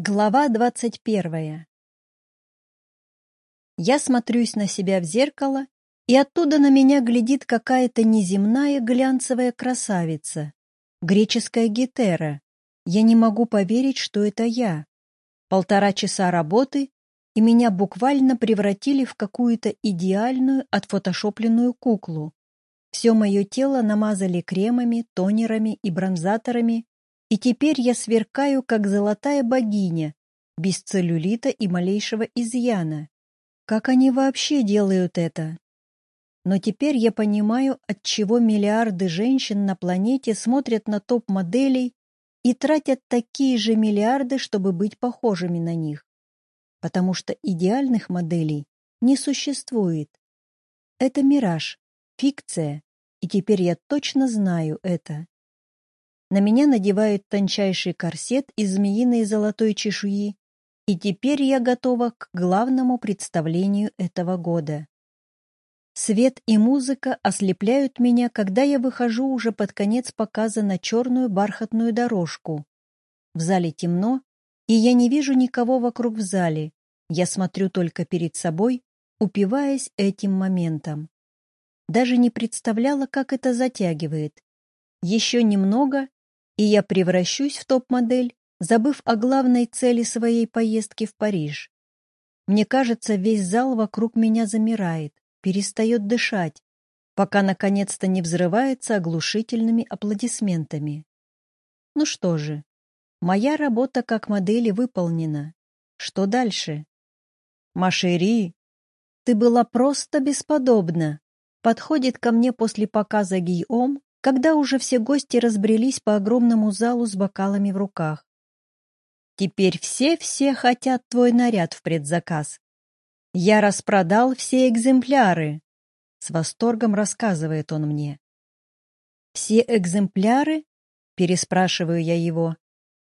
Глава двадцать первая Я смотрюсь на себя в зеркало, и оттуда на меня глядит какая-то неземная глянцевая красавица, греческая гетера. Я не могу поверить, что это я. Полтора часа работы, и меня буквально превратили в какую-то идеальную отфотошопленную куклу. Все мое тело намазали кремами, тонерами и бронзаторами, и теперь я сверкаю, как золотая богиня, без целлюлита и малейшего изъяна. Как они вообще делают это? Но теперь я понимаю, от чего миллиарды женщин на планете смотрят на топ-моделей и тратят такие же миллиарды, чтобы быть похожими на них. Потому что идеальных моделей не существует. Это мираж, фикция, и теперь я точно знаю это. На меня надевают тончайший корсет из змеиной золотой чешуи, и теперь я готова к главному представлению этого года. Свет и музыка ослепляют меня, когда я выхожу уже под конец показа на черную бархатную дорожку. В зале темно, и я не вижу никого вокруг в зале. Я смотрю только перед собой, упиваясь этим моментом. Даже не представляла, как это затягивает. Еще немного, и я превращусь в топ-модель, забыв о главной цели своей поездки в Париж. Мне кажется, весь зал вокруг меня замирает, перестает дышать, пока наконец-то не взрывается оглушительными аплодисментами. Ну что же, моя работа как модели выполнена. Что дальше? Машери, ты была просто бесподобна. Подходит ко мне после показа Гийом когда уже все гости разбрелись по огромному залу с бокалами в руках. «Теперь все-все хотят твой наряд в предзаказ. Я распродал все экземпляры», — с восторгом рассказывает он мне. «Все экземпляры?» — переспрашиваю я его.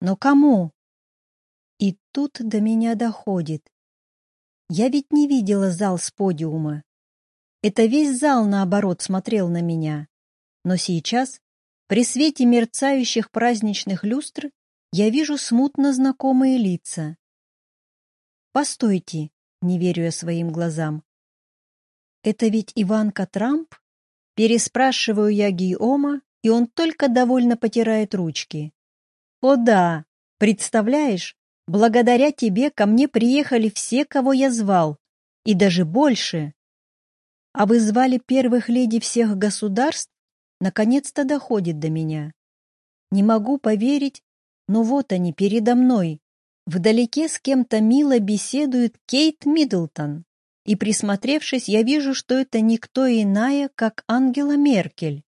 «Но кому?» И тут до меня доходит. Я ведь не видела зал с подиума. Это весь зал, наоборот, смотрел на меня. Но сейчас, при свете мерцающих праздничных люстр, я вижу смутно знакомые лица. «Постойте», — не верю я своим глазам. «Это ведь Иванка Трамп?» Переспрашиваю я Гийома, и он только довольно потирает ручки. «О да, представляешь, благодаря тебе ко мне приехали все, кого я звал, и даже больше. А вы звали первых леди всех государств? Наконец-то доходит до меня. Не могу поверить, но вот они передо мной. Вдалеке с кем-то мило беседует Кейт Миддлтон. И присмотревшись, я вижу, что это никто иная, как Ангела Меркель.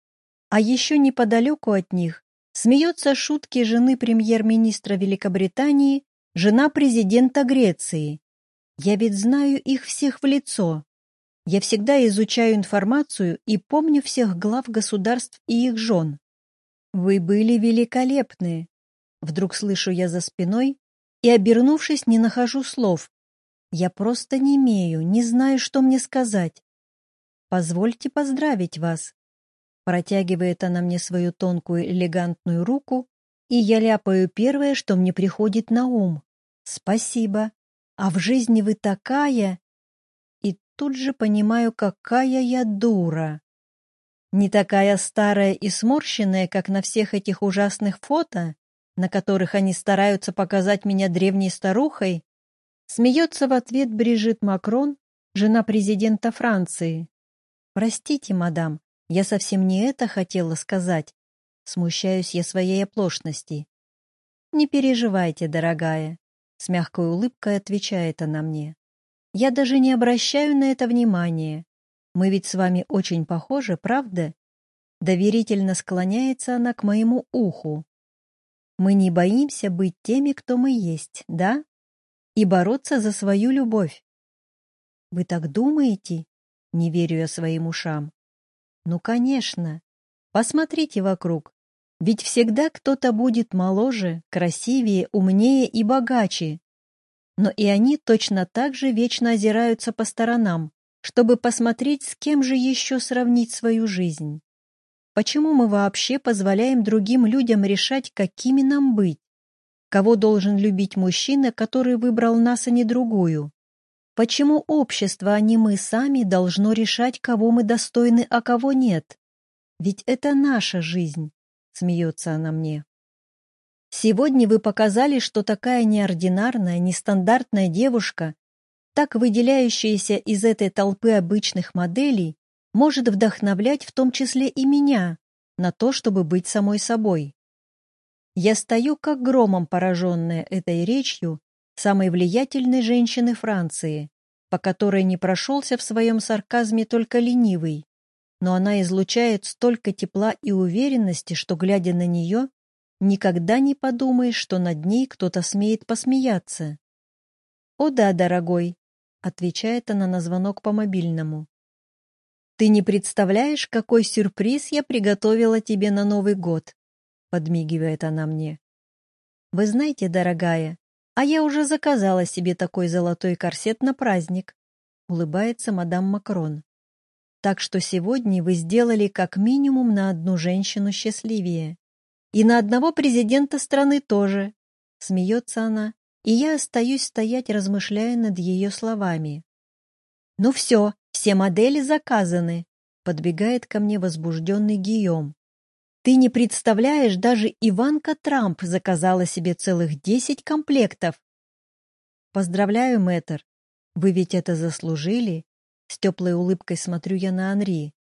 А еще неподалеку от них смеется шутки жены премьер-министра Великобритании, жена президента Греции. Я ведь знаю их всех в лицо. Я всегда изучаю информацию и помню всех глав государств и их жен. Вы были великолепны. Вдруг слышу я за спиной и, обернувшись, не нахожу слов. Я просто не имею, не знаю, что мне сказать. Позвольте поздравить вас. Протягивает она мне свою тонкую элегантную руку, и я ляпаю первое, что мне приходит на ум. Спасибо. А в жизни вы такая тут же понимаю, какая я дура. Не такая старая и сморщенная, как на всех этих ужасных фото, на которых они стараются показать меня древней старухой, смеется в ответ Брижит Макрон, жена президента Франции. «Простите, мадам, я совсем не это хотела сказать. Смущаюсь я своей оплошности». «Не переживайте, дорогая», — с мягкой улыбкой отвечает она мне. Я даже не обращаю на это внимания. Мы ведь с вами очень похожи, правда? Доверительно склоняется она к моему уху. Мы не боимся быть теми, кто мы есть, да? И бороться за свою любовь. Вы так думаете? Не верю я своим ушам. Ну, конечно. Посмотрите вокруг. Ведь всегда кто-то будет моложе, красивее, умнее и богаче, но и они точно так же вечно озираются по сторонам, чтобы посмотреть, с кем же еще сравнить свою жизнь. Почему мы вообще позволяем другим людям решать, какими нам быть? Кого должен любить мужчина, который выбрал нас, а не другую? Почему общество, а не мы сами, должно решать, кого мы достойны, а кого нет? Ведь это наша жизнь, смеется она мне. Сегодня вы показали, что такая неординарная, нестандартная девушка, так выделяющаяся из этой толпы обычных моделей, может вдохновлять в том числе и меня на то, чтобы быть самой собой. Я стою как громом пораженная этой речью самой влиятельной женщины Франции, по которой не прошелся в своем сарказме только ленивый, но она излучает столько тепла и уверенности, что, глядя на нее, никогда не подумаешь, что над ней кто-то смеет посмеяться. «О да, дорогой», — отвечает она на звонок по мобильному. «Ты не представляешь, какой сюрприз я приготовила тебе на Новый год», — подмигивает она мне. «Вы знаете, дорогая, а я уже заказала себе такой золотой корсет на праздник», — улыбается мадам Макрон. «Так что сегодня вы сделали как минимум на одну женщину счастливее». И на одного президента страны тоже. Смеется она, и я остаюсь стоять, размышляя над ее словами. Ну все, все модели заказаны. Подбегает ко мне возбужденный Гийом. Ты не представляешь, даже Иванка Трамп заказала себе целых десять комплектов. Поздравляю, мэтр. Вы ведь это заслужили. С теплой улыбкой смотрю я на Анри.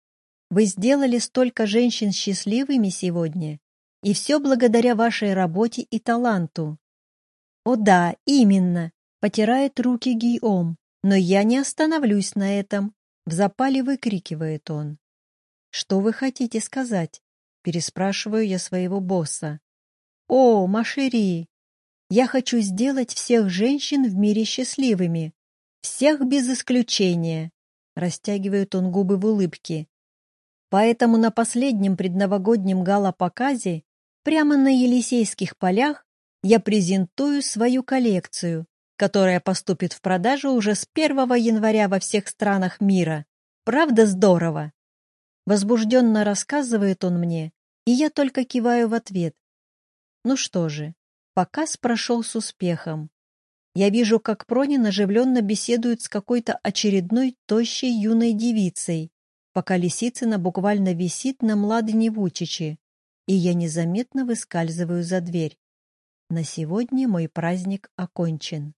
Вы сделали столько женщин счастливыми сегодня. И все благодаря вашей работе и таланту. О да, именно, потирает руки Гийом, но я не остановлюсь на этом, в запале выкрикивает он. Что вы хотите сказать? Переспрашиваю я своего босса. О, Машери, я хочу сделать всех женщин в мире счастливыми. Всех без исключения. Растягивает он губы в улыбке. Поэтому на последнем предновогоднем гала-показе Прямо на Елисейских полях я презентую свою коллекцию, которая поступит в продажу уже с 1 января во всех странах мира. Правда здорово? Возбужденно рассказывает он мне, и я только киваю в ответ. Ну что же, показ прошел с успехом. Я вижу, как Пронин оживленно беседует с какой-то очередной тощей юной девицей, пока Лисицына буквально висит на Младене Вучиче, и я незаметно выскальзываю за дверь. На сегодня мой праздник окончен.